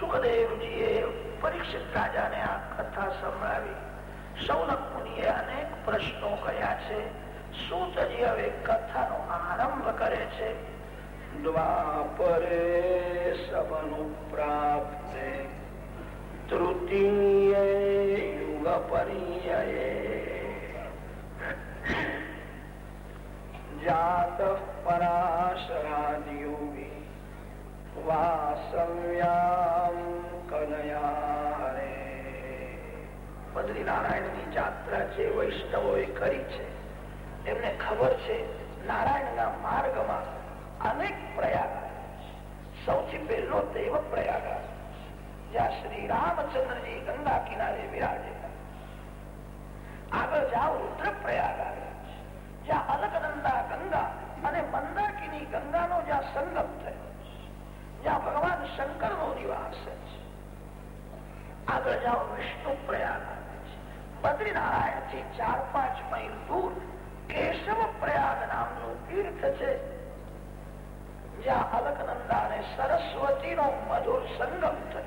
સુખદેવજીએ પરીક્ષિત રાજાને આ કથા સંભળાવી. સૌનક મુનિએ અનેક પ્રશ્નો કર્યા છે. સૂતજી હવે કથાનો આરંભ કરે છે? દ્વાપરે સબનુ પ્રાપ્તે. તૃતીય યુગ પર્યયે. જાત પરાશરાદયોગી વાસવ્યામ કનયા રે બદ્રીનારાયણની જાત્રા જે વૈષ્ણવોએ કરી છે, એમને ખબર છે નારાયણના માર્ગમાં અનેક પ્રયાગ સૌથી પહેલો દેવ પ્રયાગ જ્યાં શ્રી રામચંદ્રજી ગંગા કિનારે વિરાજે આગળ જાઓ રુદ્ર પ્રયાગ જ્યાં અલકનંદા ગંગા અને મંદાકિની ગંગાનો જ્યાં સંગમ થયો. જ્યાં ભગવાન શંકર નો નિવાસ છે. આગળ જાઓ, વિષ્ણુ પ્રયાગ બદ્રીનારાયણથી ચાર પાંચ માઇલ દૂર કેશવ પ્રયાગ નામનું તીર્થ છે. જ્યાં અલકનંદા અને સરસ્વતી નો મધુર સંગમ થયો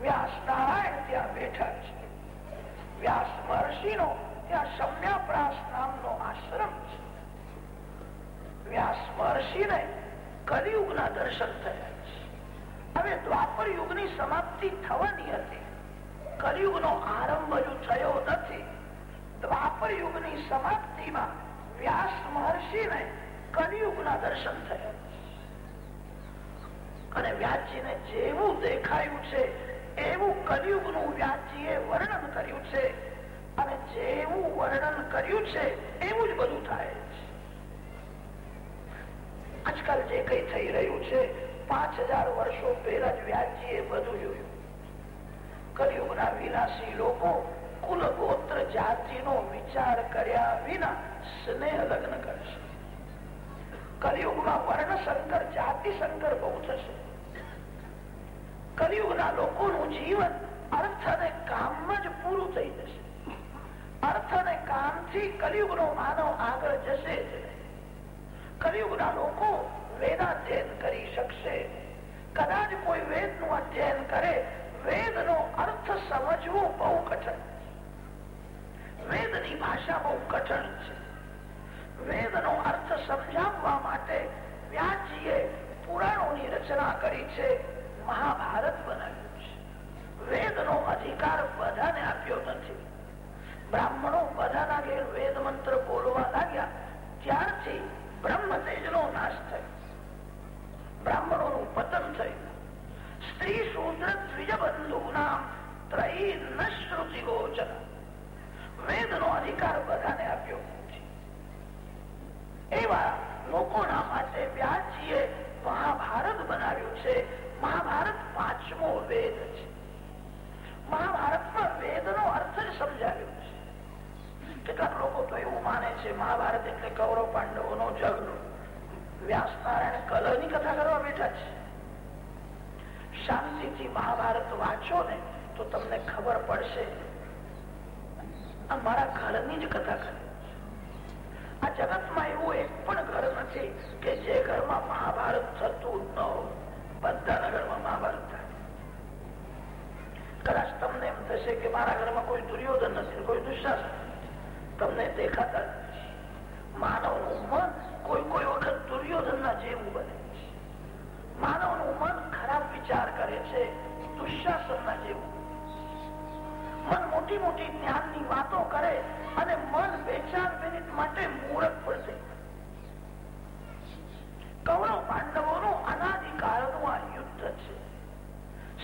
વ્યાસ નારાયણ ત્યાં બેઠા છે. વ્યાસ મહર્ષિ નો ત્યાં સમ્યાપ્રાસ નામનો આશ્રમ છે. વ્યાસ મહર્ષિ ને કલિયુગ ના દર્શન થયા છે હવે દ્વાપર યુગની સમાપ્તિ થવાની હતી. કલિયુગ નો આરંભ હજુ થયો નથી. દ્વાપર યુગની સમાપ્તિમાં વ્યાસ મહર્ષિ ને કલિયુગ ના દર્શન થયા અને વ્યાસજી ને જેવું દેખાયું છે, એવું કલિયુગનું વ્યાસજીએ વર્ણન કર્યું છે. અને જેવું વર્ણન કર્યું છે, એવું જ બધું થાય. આજકાલ જે કઈ થઈ રહ્યું છે, પાંચ હજાર વર્ષો પહેલા જ વ્યાસજીએ બધું જોયું. કલિયુગના વિનાશી લોકો કુલ ગોત્ર જાતિનો વિચાર કર્યા વિના સ્નેહ લગ્ન કરશે. કલિયુગમાં વર્ણ સંકર જાતિ સંકર બહુ થશે. કલિયુગના લોકોનું જીવન અર્થ અને કામમાં જ પૂરું થઈ જશે. અર્થ અને કામથી કલિયુગનો માનવ આગળ જશે કલિયુગના લોકો વેદાધ્યયન કરી શકશે. કદાચ કોઈ વેદનું અધ્યયન કરે વેદ નો અર્થ સમજવો બહુ કઠણ વેદની ભાષા બહુ કઠણ છે. વેદ નો અર્થ સમજાવવા મોટી મોટી જ્ઞાનની વાતો કરે અને મન બે ચાર મિનિટ માટે મૂળક પડશે. કૌરવ પાંડવો નું અનાદિકાળનું આ યુદ્ધ છે.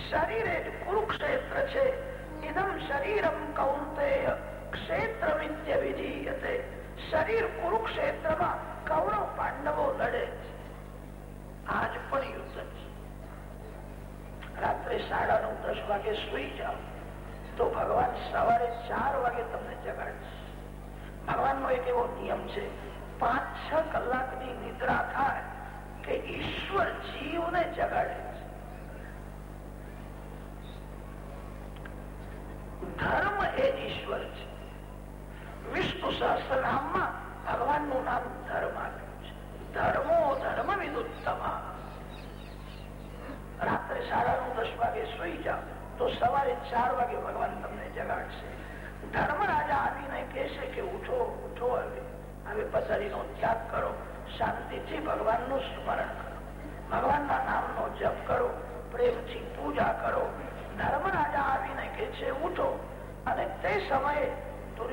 શરીર એ કુરુક્ષેત્ર છે. ઇદમ શરીરમ કૌંતેય ક્ષેત્ર વિદ્ય વિધીયતે શરીર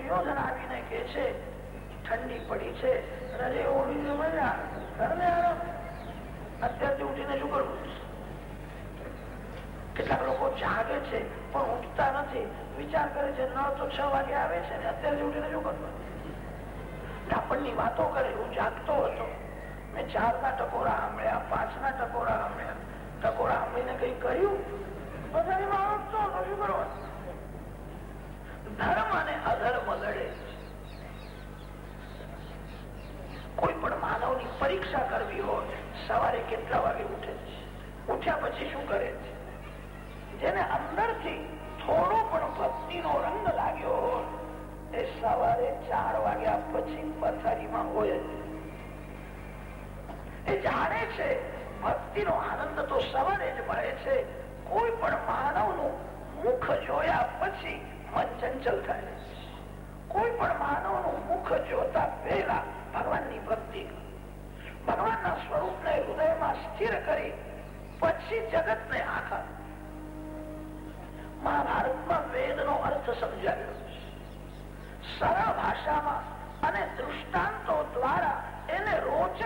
દુર્યોધન આવીને કે છે, ઠંડી પડી છે. રજે ઓળીને મજા ઘરને અત્યારથી ઉઠીને શું કરવું કેટલાક લોકો જાગે છે, પણ ઉઠતા નથી. વિચાર કરે છે ન તો છ વાગે આવે છે ને અત્યારથી ઉઠીને શું કરવું આપણની વાતો કરે, હું જાગતો હતો. મેં ચાર ના ટકોરા સાંભળ્યા પાંચ ના ટકોરા સાંભળ્યા. ટકોરા સાંભળીને કઈ કર્યું? બધા શું કરવાનું ધર્મ અને અધર્મ લડે કોઈ પણ માનવની પરીક્ષા કરવી હોય, સવારે કેટલા વાગે ઉઠે ઉઠ્યા પછી શું કરે છે? જેને અંદરથી થોડો પણ ભક્તિ નો રંગ લાગ્યો હોય, એ સવારે ચાર વાગ્યા પછી પથારીમાં હોય એ જાણે છે ભક્તિ નો આનંદ તો સવારે જ મળે છે. કોઈ પણ માનવનું મુખ જોયા પછી મન ચંચલ થાય કોઈ પણ માનવનું મુખ જોતા પહેલા ભગવાનની ભક્તિ ભગવાનના સ્વરૂપને હૃદયમાં સ્થિર કરી પછી જગત ને આખા મહાભારતમાં વેદ નો અર્થ સમજાવ્યો સરળ ભાષામાં અને દૃષ્ટાંતો દ્વારા એને રોચક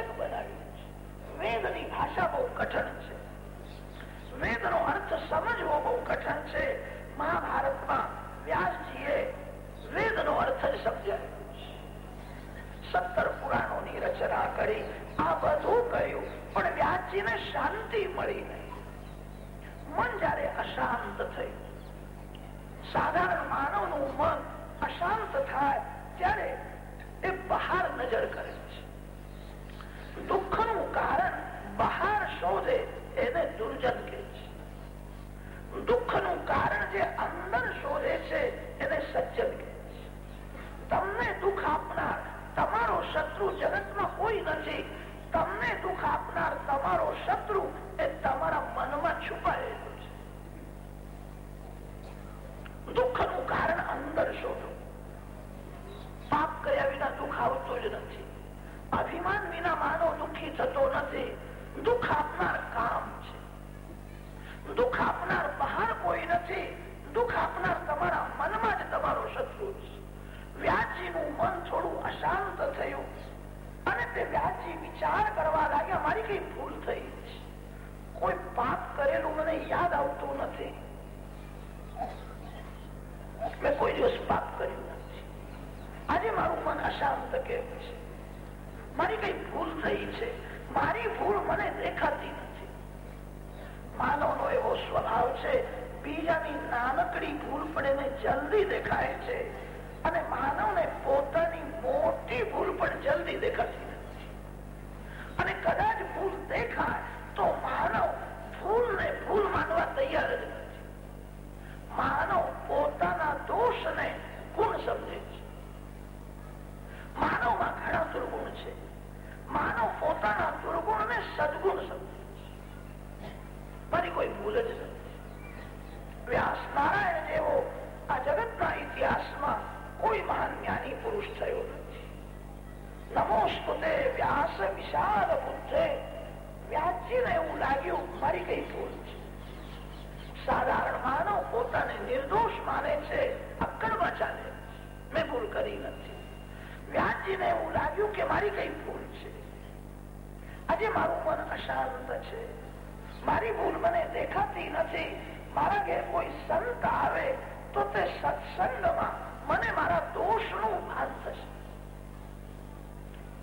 મારા દોષનું ભાન થશે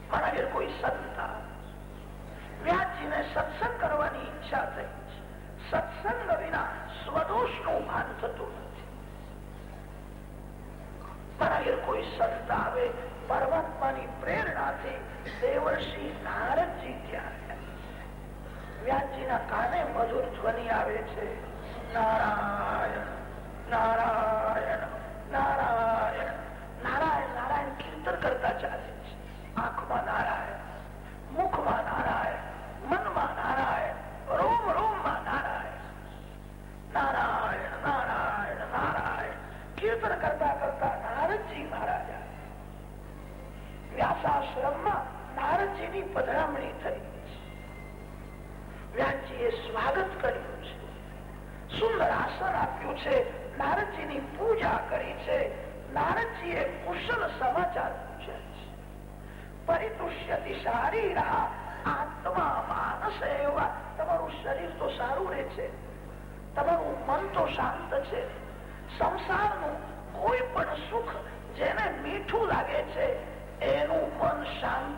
મારા ઘેર કોઈ સંતા વ્યાસજીને સત્સંગ કરવાની ઈચ્છા થઈ છે સત્સંગ વિના સ્વદોષનું ભાન થતું નથી મારા ઘેર કોઈ સંત આવે પરમાત્માની પ્રેરણાથી દેવર્ષિ નારદજી ત્યાં વ્યાસજીના કાને મધુર ધ્વનિ આવે છે નારાયણ નારાયણ નારાયણ નારાયણ કરતા ચાલે છે. આંખમાં નારાયણ, મુખમાં નારાયણ, મનમાં નારાયણ, રોમ રોમમાં નારાયણ. નારાયણ નારાયણ કરતા કરતા નારદજી મહારાજા વ્યાસાશ્રમમાં નારદજીની પધરામણી થઈ. વ્યાસજીએ સ્વાગત કર્યું છે. સુંદર આસન આપ્યું છે. નારદજીની પૂજા કરી છે. નારદજીએ કુશલ સમાચાર શરીર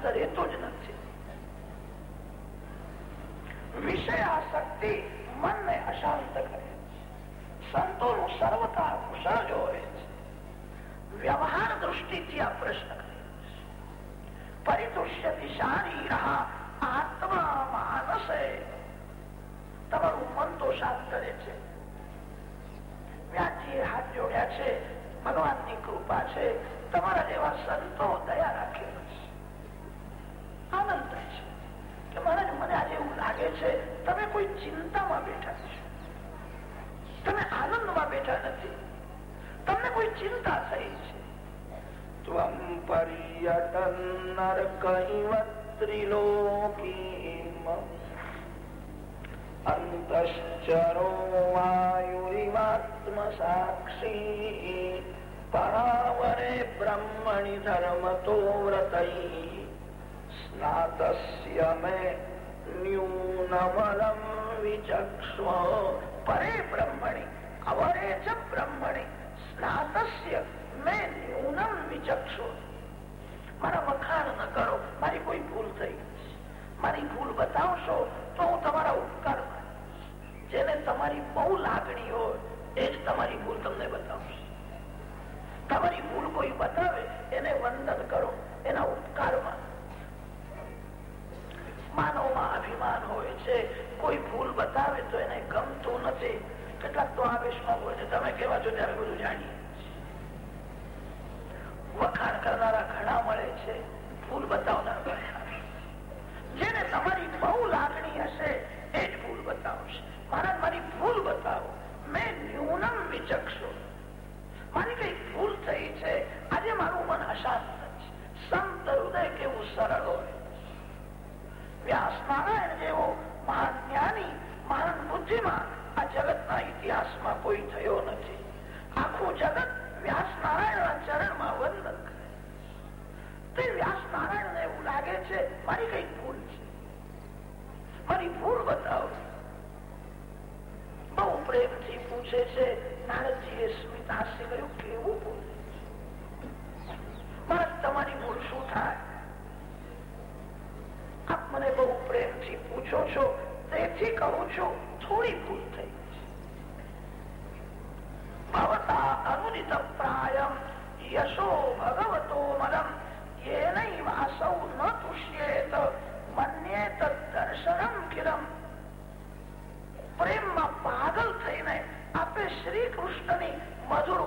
રહેતું જ નથી. વિષયાશક્તિ મનને અશાંત કરે સંતોનું સર્વતા કુશળ જ છે. વ્યવહાર દૃષ્ટિથી આ પ્રશ્ન કરે પરિતુષ્યતિ શારી રહા આત્મા માનસે તમારું મન તો શાંત કરે છે વ્યાજી હાથ જોડ્યા છે ભગવાનની કૃપા છે તમારા જેવા સંતો દયા રાખે આનંદ થાય છે કે મહારાજ મને આજે એવું લાગે છે તમે કોઈ ચિંતામાં બેઠા છો તમે આનંદમાં બેઠા નથી તમને કોઈ ચિંતા થઈ છે ત્વમ પર્યટન નરકૈવ ત્રિલોકીમ અંતશ્ચરો વાયુરિવાત્મ સાક્ષી પરાવરે બ્રહ્મણિ ધર્મતો વ્રતૈ સ્નાતસ્ય મે ન્યૂનમલમ વિચક્ષ્વ પરે બ્રહ્મણી અવરે ચ બ્રહ્મણી સ્નાતસ્ય મેં ન્યૂનમ વિચક્ષુ મારા વખાણ ન કરો. મારી કોઈ ભૂલ થઈ મારી ભૂલ બતાવશો તો હું તમારા ઉપકાર જેને તમારી બહુ લાગણી હોય, એ જ તમારી ભૂલ તમને બતાવશે. ભગવતો મદમ યેનૈવ અસૌ ન તુષ્યેત મન્યેત દર્શનમ કિરમ પ્રેમમાં પાગલ થઈને આપે શ્રી કૃષ્ણની મધુર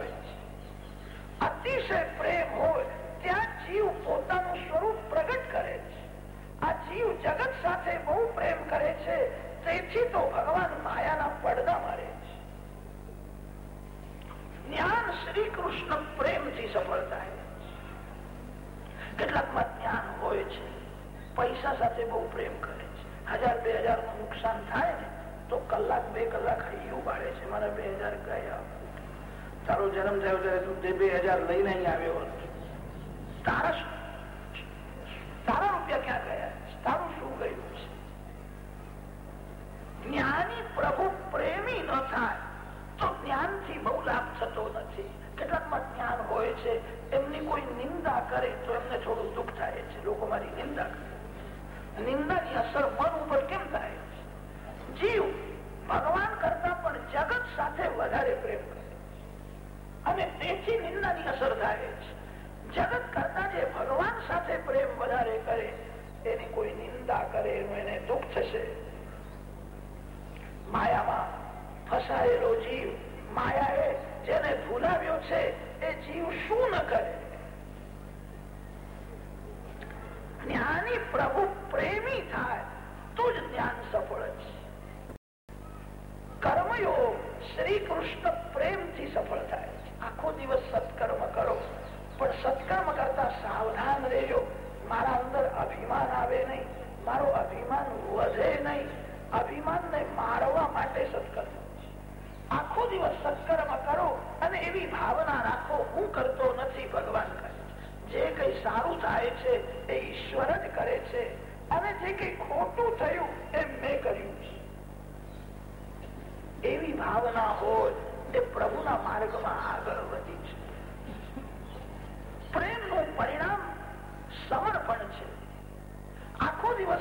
છુપાવે છે અતિશય પ્રેમ હોય ત્યાં જીવ પોતાનું સ્વરૂપ પ્રગટ કરે છે. આ જીવ જગત સાથે બહુ પ્રેમ કરે છે, તેથી તો ભગવાન માયાના પડદા મારે છે. જ્ઞાન શ્રી કૃષ્ણ પ્રેમથી સફળ થાય કેટલાકમાં જ્ઞાન હોય છે, પૈસા સાથે બહુ પ્રેમ કરે છે. હજાર બે હજારનું નુકસાન થાય ને, તો કલાક બે કલાક હૈયું પાડે છે, મારા બે હજાર ગયા. તારો જન્મ થયો ત્યારે તું તે બે હજાર લઈને અહીં આવ્યો તારા તારા રૂપિયા ક્યાં ગયા? તારું શું ગયું? જ્ઞાની પ્રભુ પ્રેમી ન થાય તો જ્ઞાનથી બહુ લાભ થતો નથી. કેટલાકમાં જ્ઞાન હોય છે, એમની કોઈ નિંદા કરે તો એમને થોડું દુઃખ થાય છે. લોકો મારી નિંદા કરે. નિંદાની અસર મન ઉપર કેમ થાય? જીવ ભગવાન કરતા પણ જગત સાથે વધારે પ્રેમ કરે. અને તેથી નિંદાની અસર થાય જગત કરતા જે ભગવાન સાથે પ્રેમ વધારે કરે, એની કોઈ નિંદા કરે એનું દુઃખ થશે. માયામાં ફસાયેલો જીવ, માયાએ જેને ભૂલાવ્યો છે, એ જીવ શું ન કરે? જ્ઞાની પ્રભુ પ્રેમી થાય, તો જ જ્ઞાન સફળ છે કર્મયોગ શ્રી કૃષ્ણ પ્રેમથી સફળ થાય. આખો દિવસ સત્કર્મ કરો. પણ સત્કર્મ કરતા સાવધાન રહેજો. મારા અંદર અભિમાન આવે નહીં. મારો અભિમાન વધે નહીં. અભિમાન ને મારવા માટે સત્કર્મ. આખો દિવસ સત્કર્મ કરો અને એવી ભાવના રાખો, હું કરતો નથી ભગવાન કરે જે કઈ સારું થાય છે, એ ઈશ્વર જ કરે છે. અને જે કઈ ખોટું થયું, એ મેં કર્યું છે. એવી ભાવના હોય, એ પ્રભુના માર્ગમાં આગળ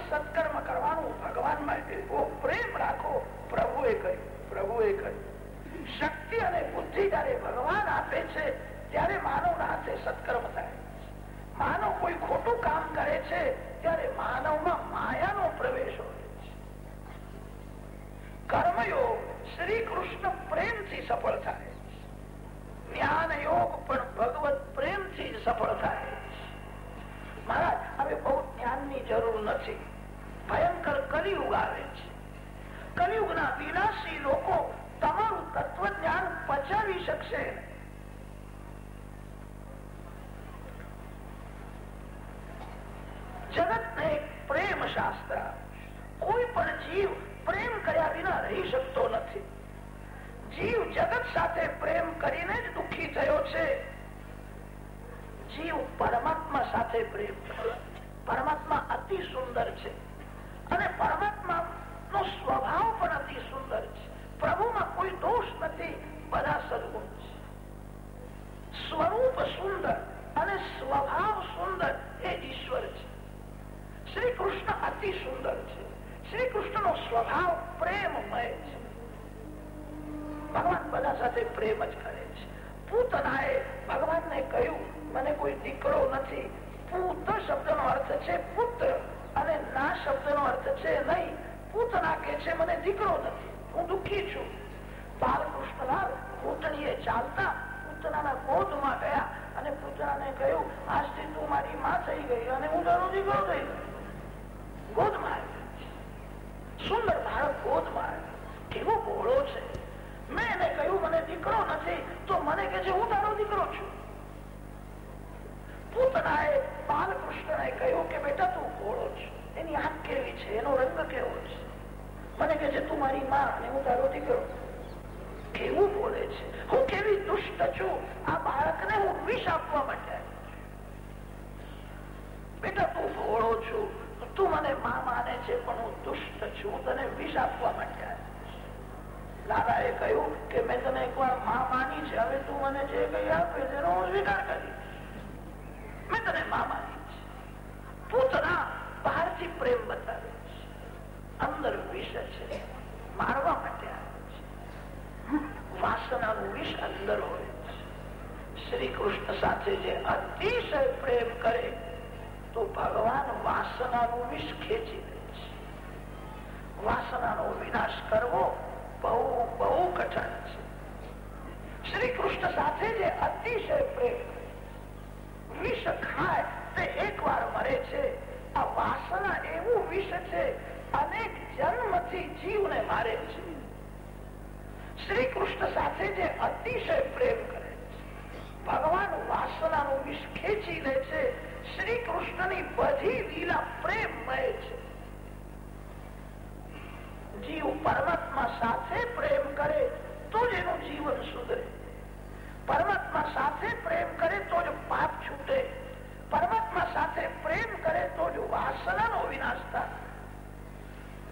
સત્કર્મ કરવાનું ભગવાન માટે પ્રેમ રાખો. પ્રભુએ કહ્યું પ્રભુએ કહ્યું, શક્તિ અને બુદ્ધિ જયારે ભગવાન આપે છે, ત્યારે માનવના હાથે સત્કર્મ થાય. માનવ કોઈ ખોટું કામ કરે છે, ત્યારે માનવમાં માયાનો પ્રવેશ હોય છે. કર્મયોગ શ્રી કૃષ્ણ પ્રેમથી સફળ થાય જ્ઞાન યોગ પણ ભગવત પ્રેમથી સફળ થાય મહારાજ, હવે બહુ જ્ઞાનની જરૂર નથી. ભયંકર કલિયુગ આવે છે. કલિયુગના વિનાશી લોકો તમારું તત્વ જ્ઞાન પચાવી શકશે. જગત ને પ્રેમ શાસ્ત્ર કોઈ પણ જીવ પ્રેમ કર્યા વિના રહી શકતો નથી. જીવ જગત સાથે પ્રેમ કરીને જ દુઃખી થયો છે. જીવ પરમાત્મા સાથે પ્રેમ સ્વભાવ પ્રેમમય છે. ભગવાન બધા સાથે પ્રેમ જ કરે છે. પૂતનાએ ભગવાનને કહ્યું, મને કોઈ દીકરો નથી. પૂત શબ્દ નો અર્થ છે પુત્ર અને ના શબ્દ નો અર્થ છે નહીં. પૂતના કે છે, મને દીકરો નથી, હું દુઃખી છું. બાલકૃષ્ણલાલ એ ચાલતા પૂતનાના ગોદમાં ગયા અને પૂતનાને કહ્યું, આજથી તું મારી માં થઈ ગઈ અને હું તારો દીકરો થઈ ગયો ગોદમાં સુંદર બાળક ગોદમાં કેવો ભોળો છે મેં એને કહ્યું મને દીકરો નથી તો મને કે હું તારો દીકરો છું. પૂતનાએ બાલકૃષ્ણને કહ્યું કે, બેટા, તું ઘોડો છે. એની આંખ કેવી છે? એનો રંગ કેવો છે? મને કે છે, તું મારી માં અને હું તારો દીકરો. કેવું બોલે છે? હું કેવી દુષ્ટ છું? આ બાળકને હું વિષ આપવા માટે બેટા, તું ઘોડો છું. તું મને માં માને છે, પણ હું દુષ્ટ છું. તને વિષ આપવા માટે લાલાએ કહ્યું કે મેં તને એકવારમાં માની છે. હવે તું મને જે કઈ આપે તેનો હું સ્વીકાર કરી મેં તને માં માની છે. પૂતના બહારથી પ્રેમ બતાવે છે અંદર વિષ છે. મારવા માટે આવે છે. વાસનાનું વિષ અંદર હોય છે. શ્રી કૃષ્ણ સાથે જે અતિશય પ્રેમ કરે, તો ભગવાન વાસનાનું વિષ ખેંચી દે છે. વાસનાનો વિનાશ કરવો બહુ બહુ કઠણ છે. શ્રી કૃષ્ણ સાથે જે અતિશય પ્રેમ, વિષ ખાય તે એક વાર મરે છે. આ વાસના એવું વિષ છે, અનેક જન્મથી જીવને મારે છે. શ્રી કૃષ્ણ સાથે જે અતિશય પ્રેમ કરે છે, ભગવાન વાસનાનું વિષ ખેંચી લે છે શ્રી કૃષ્ણની બધી લીલા પ્રેમમય છે. જીવ પરમાત્મા સાથે પ્રેમ કરે તો જ એનું જીવન સુધરે. પરમાત્મા સાથે પ્રેમ કરે તો જ પાપ છૂટે. પરમાત્મા સાથે પ્રેમ કરે તો જ વાસનાનો વિનાશ થાય.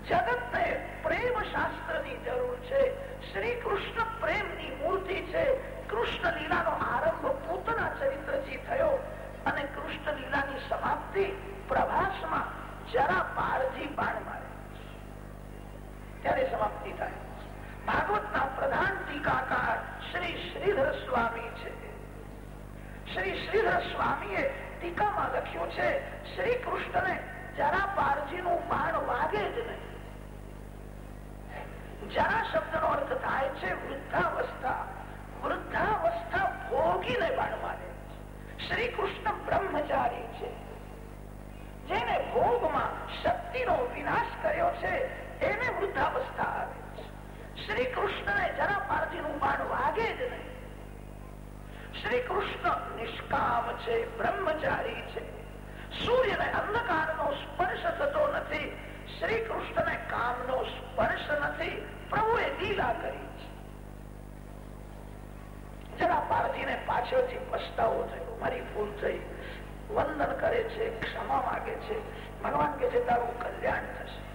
જગતને પ્રેમ શાસ્ત્રની જરૂર છે. શ્રી કૃષ્ણ પ્રેમની મૂર્તિ છે. કૃષ્ણ લીલાનો આરંભ પૂતના ચરિત્રથી થયો અને કૃષ્ણ લીલાની સમાપ્તિ પ્રભાસમાં જરા પારજી બાણ મારે. ત્યારે સમાપ્તિ થાય. ભાગવતના પ્રધાન ટીકાકાર શ્રી શ્રીધર સ્વામી છે. શ્રી શ્રીધર સ્વામીએ ટીકામાં લખ્યું છે શ્રી કૃષ્ણને જરા પારજી નું બાણ વાગે જ નહીં. જરા શબ્દનો અર્થ થાય છે, વૃદ્ધાવસ્થા. વૃદ્ધાવસ્થા ભોગીને બાણ મારે શ્રી કૃષ્ણ બ્રહ્મચારી છે. જેને ભોગમાં શક્તિનો વિનાશ કર્યો છે એને વૃદ્ધાવસ્થા આવે છે. શ્રી કૃષ્ણને જરા પારજીનું બાણ વાગે જ નહીં. શ્રી કૃષ્ણ નિષ્કામ છે, બ્રહ્મચારી છે. સૂર્યને અંધકારનો સ્પર્શ થતો નથી. શ્રી કૃષ્ણને કામનો સ્પર્શ નથી. પ્રભુએ લીલા કરી છે. જરા પારજીને પાછળથી પસ્તાવો થયો. મારી ભૂલ થઈ. વંદન કરે છે, ક્ષમા માગે છે. ભગવાન કે છે, તારું કલ્યાણ થશે.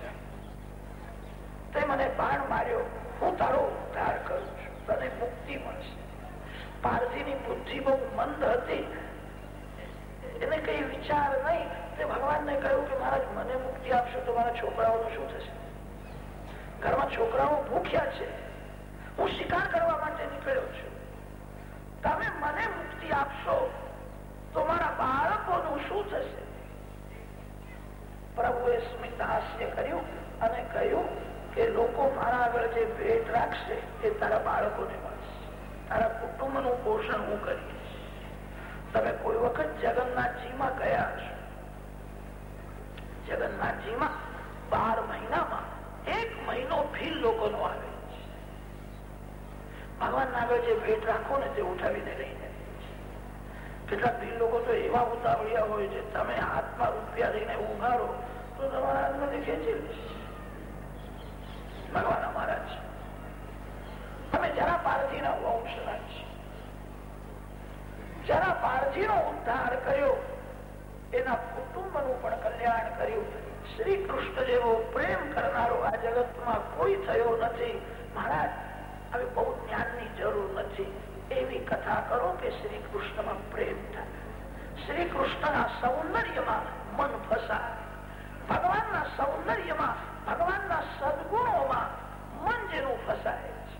મને બાણ માર્યો. હું તારો ઉદ્ધાર કરું છું. તને મુક્તિ મળશે. પારજીની બુદ્ધિ બહુ મંદ હતી. એને કઈ વિચાર નહીં. તે ભગવાનને કહ્યું કે, મહારાજ, મને મુક્તિ આપશો તો મારા છોકરાઓનું શું થશે? ઘરમાં છોકરાઓ ભૂખ્યા છે. હું શિકાર કરવા માટે નીકળ્યો છું. તમે મને મુક્તિ આપશો તો મારા બાળકોનું શું થશે? પ્રભુએ સ્મિત હાસ્ય કર્યું અને કહ્યું કે લોકો મારા આગળ જે ભેટ રાખશે, એ તારા બાળકોને મળશે. તારા કુટુંબનું પોષણ હું કરીશ. તમે કોઈ વખત જગન્નાથજીમાં ગયા હશો. જગન્નાથજીમાં બાર મહિનામાં એક મહિનો ભીલ લોકોનો આવે છે. ભગવાન આગળ જે ભેટ રાખો ને તે ઉઠાવીને લઈને કેટલાક ભીલ લોકો તો એવા ઉતાવળિયા હોય છે, તમે હાથમાં રૂપિયા લઈને ઉઘાડો, તો તમારા હાથમાંથી ખેંચી લેશે. ભગવાન અમારા તમે જરા પારજીના વંશના છે જરા પારજીનો ઉદ્ધાર કર્યો, એના કુટુંબનું પણ કલ્યાણ કર્યું. શ્રી કૃષ્ણ જેવો પ્રેમ કરનારો આ જગતમાં કોઈ થયો નથી. મહારાજ, હવે બહુ જ્ઞાનની જરૂર નથી. એવી કથા કરો કે શ્રી કૃષ્ણમાં પ્રેમ થાય. શ્રી કૃષ્ણના સૌંદર્યમાં મન ફસાય. ભગવાનના સૌંદર્યમાં ભગવાનના સદગુણોમાં મન જેનું ફસાય છે.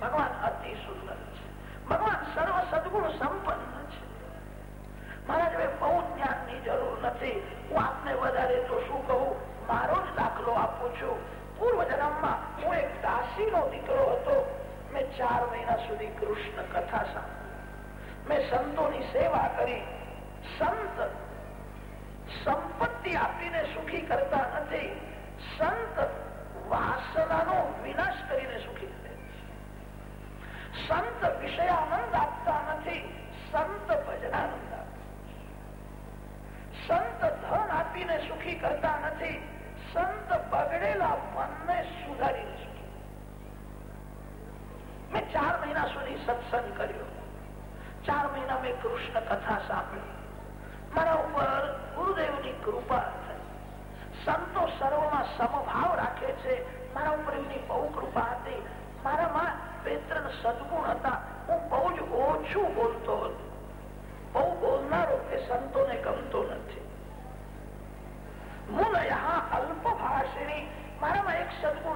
ભગવાન અતિ સુંદર છે. ભગવાન સર્વ સદગુણ સંપન્ન છે. મહારાજ હવે બહુ જ્ઞાનની જરૂર નથી. હું આપને વધારે તો શું કહું? મારો જ દાખલો આપું છું. પૂર્વ જન્મમાં હું એક દાસીનો દીકરો હતો. મેં ચાર મહિના સુધી કૃષ્ણ કથા સાંભળી. મેં સંતોની સેવા કરી. સંત સંપત્તિ આપીને સુખી કરતા નથી. સંત વાસનાનો વિનાશ કરીને સુખી કરે સંત વિષયાનંદ આપતા નથી, સંત ભજનાનંદ સંત ધન આપીને સુખી કરતા નથી, સંત બગડેલા મનને સુધારીને સુખી મેં ચાર મહિના સુધી સત્સંગ કર્યો. ચાર મહિના મેં કૃષ્ણ કથા સાંભળી. મારા ઉપર ગુરુદેવની કૃપા થઈ સંતો સર્વમાં સમભાવ રાખે છે. મારા ઉપર એમની બહુ કૃપા હતી. મારામાં બે સદગુણ હતા. હું બહુ જ ઓછું બોલતો હતો. બહુ બોલનારો એ સંતોને ગમતો નથી.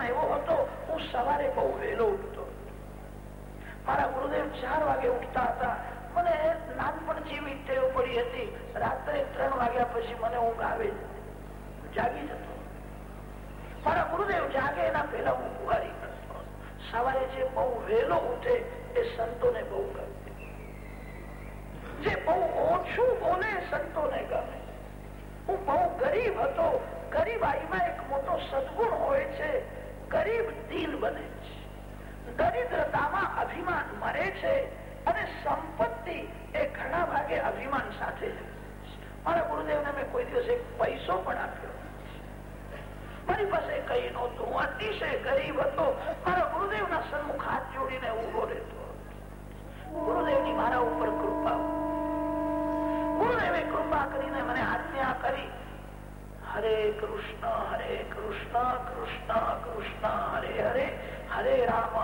એવો હતો, હું સવારે બહુ વહેલો ઉઠતો. મારા ગુરુદેવ ચાર વાગે ઉઠતા હતા. મને નાનપણ જેવી પડી હતી. રાત્રે ત્રણ વાગ્યા પછી મને ઊંઘ આવે. જાગી જતો મારા ગુરુદેવ જાગે એના પહેલા હું બુહારી સવારે જે બહુ વહેલો ઉઠે એ સંતોને બહુ ગમે. જે બહુ ઓછું બોલે સંતોને ગમે. હું બહુ ગરીબ હતો. ગરીબ આઈમાં એક મોટો સદગુણ હોય છે. ગરીબ દિલ બને છે. દરિદ્રતામાં અભિમાન મરે છે અને સંપત્તિ એ ઘણા ભાગે અભિમાન સાથે મારા ગુરુદેવને મેં કોઈ દિવસ એક પૈસો પણ આપ્યો. મારી પાસે કઈ નહોતું. અતિશય ગરીબ હતો. મારા ગુરુદેવ ના સન્મુખ હાથ જોડીને ઊભો રહેતો ગુરુદેવની મારા ઉપર કૃપા ગુરુદેવે કૃપા કરીને મને આજ્ઞા કરી. હરે કૃષ્ણ હરે કૃષ્ણ કૃષ્ણ કૃષ્ણ, હરે હરે હરે રામ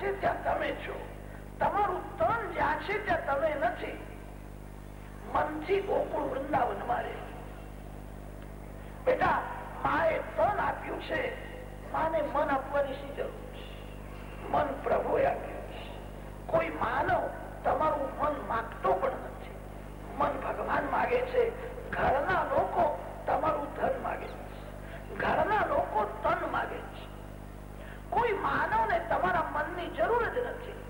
છે ત્યાં તમે છો. તમારું તન જ્યાં છે ત્યાં તમે નથી. મનથી ગોકુળ વૃંદાવનમાં રહે બેટા, માએ તન આપ્યું છે. માને મન આપવાની શી જરૂર છે? મન પ્રભુએ આપ્યું છે. કોઈ માનવ તમારું મન માગતો પણ નથી. મન ભગવાન માગે છે. ઘરના લોકો તમારું ધન માગે છે. ઘરના લોકો તન માગે છે. કોઈ માનવ ને તમારા મનની જરૂર જ નથી.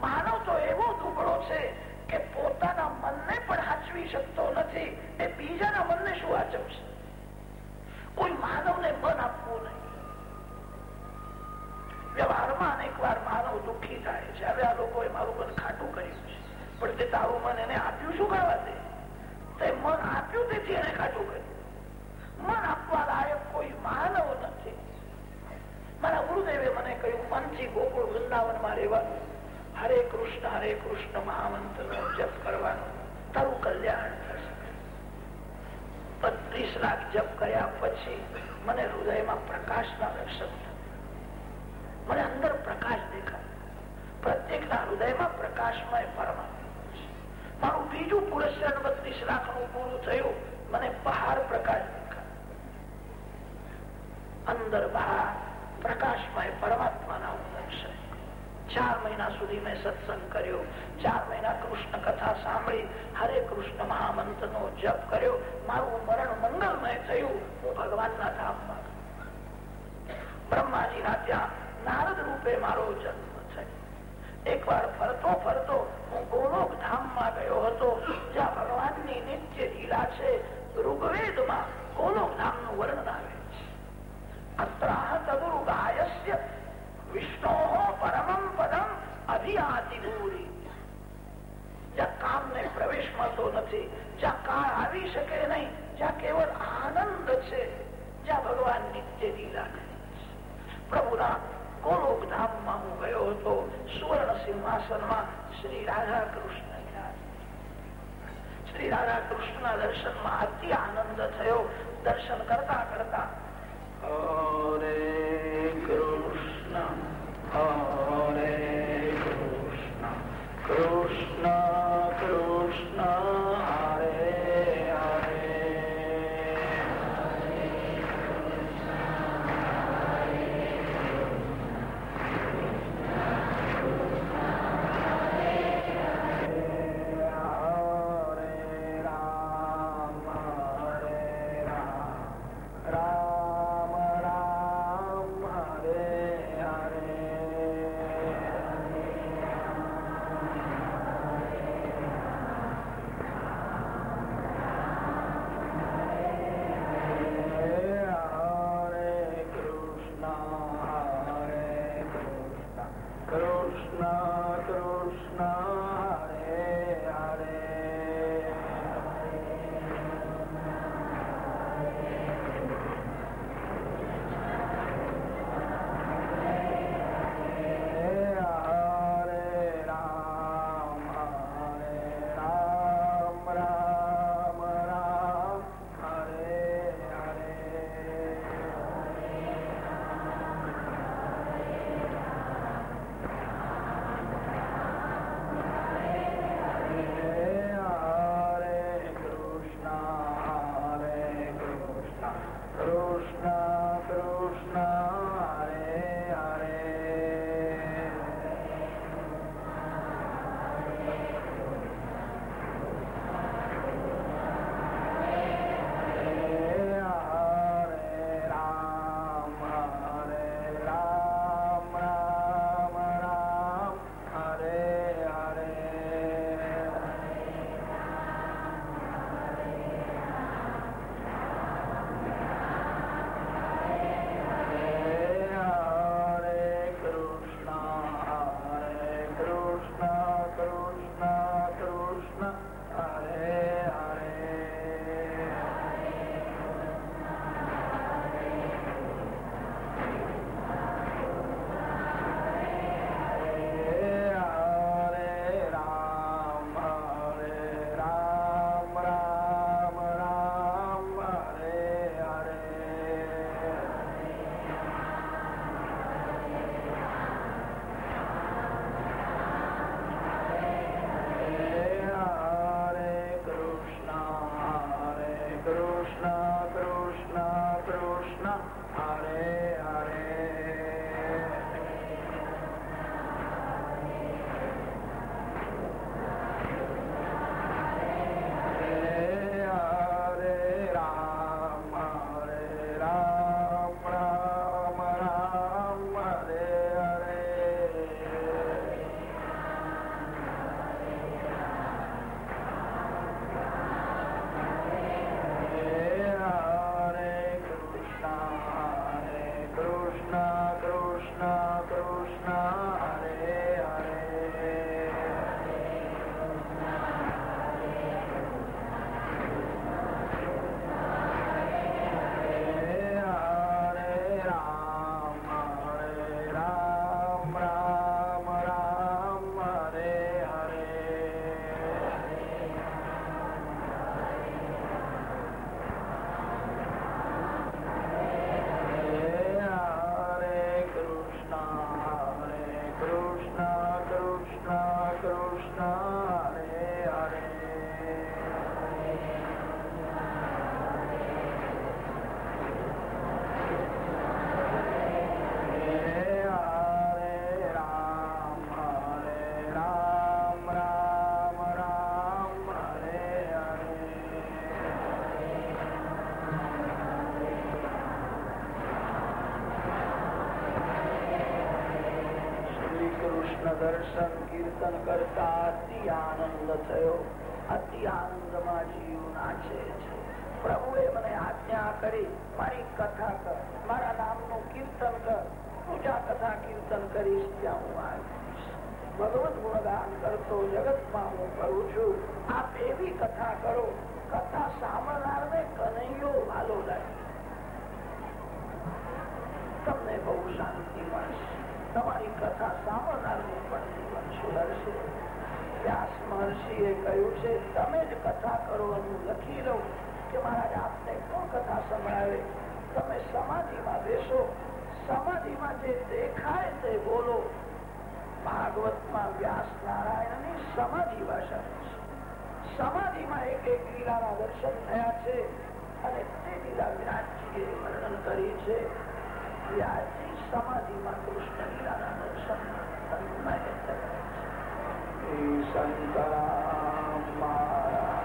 માનવ તો એવો દુબળો છે કે પોતાના મનને પણ હાચવી શકતો નથી એ બીજાના મનને શું હાચવશે? કોઈ માનવને મન આપવું નહીં. વ્યવહારમાં અનેક વાર માનવ દુઃખી થાય છે. હવે આ લોકોએ મારું મન ખાટું કર્યું છે. પણ તે તારું મન એને આપ્યું શું કરવા દે? તે મન આપ્યું તેથી એને ખાટું કર્યું. મન આપવા લાયક કોઈ માનવ નથી. મારા ગુરુદેવે મને કહ્યું મનથી ગોકુળ વૃંદાવનમાં રહેવા હરે કૃષ્ણ હરે કૃષ્ણ, મહામંત્ર જપ કરવાનો. તારું કલ્યાણ થશે. બત્રીસ લાખ જપ કર્યા પછી મને હૃદયમાં પ્રકાશના દર્શન મને અંદર પ્રકાશ દેખાય. પ્રત્યેકના હૃદયમાં પ્રકાશમય પરમાત્મા મારું બીજું પુરસ્કાર બત્રીસ લાખનું પૂરું થયું. મને બહાર પ્રકાશ દેખાય. અંદર બહાર પ્રકાશમય પરમાત્માના દર્શન ચાર મહિના સુધી મેં સત્સંગ કર્યો. ચાર મહિના કૃષ્ણ કથા સાંભળી, હરે કૃષ્ણ મહામંત્ર નો જપ કર્યો. મારું મરણ મંગલમય થયું. હું ભગવાનના ધામમાં બ્રહ્માજીના ત્યાં નારદ રૂપે મારો જન્મ થયો. એક વાર ફરતો ફરતો હું ગોલોક ધામમાં ગયો હતો. જ્યાં ભગવાનની નિત્ય લીલા છે. ઋગ્વેદમાં ગોલોક ધામનું વર્ણન આવે. પ્રભુના ગોલોક હું ગયો હતો સુવર્ણ સિંહાસનમાં શ્રી રાધા કૃષ્ણ શ્રી રાધા કૃષ્ણના દર્શનમાં અતિ આનંદ થયો દર્શન કરતા કરતા હરે કૃષ્ણ હરે કૃષ્ણ છું. આપ એવી કથા કરો. કથા સાંભળનારને કનૈયો વાલો લાગે. તમને બહુ શાંતિ મળશે. તમારી કથા સાંભળનારનું પણ જીવન સુધરશે. વ્યાસ મહર્ષિએ કહ્યું છે, તમે જ કથા કરો અને લખી લઉં કે મહારાજ, આપને કોણ કથા સંભળાવે? તમે સમાધિમાં બેસો. સમાધિમાં જે દેખાય તે બોલો. સમાધિમાં અને તે લીલા વિરાટજીએ વર્ણન કરી છે. વ્યાસજી સમાધિમાં કૃષ્ણ લીલાના દર્શન સંતરા થયા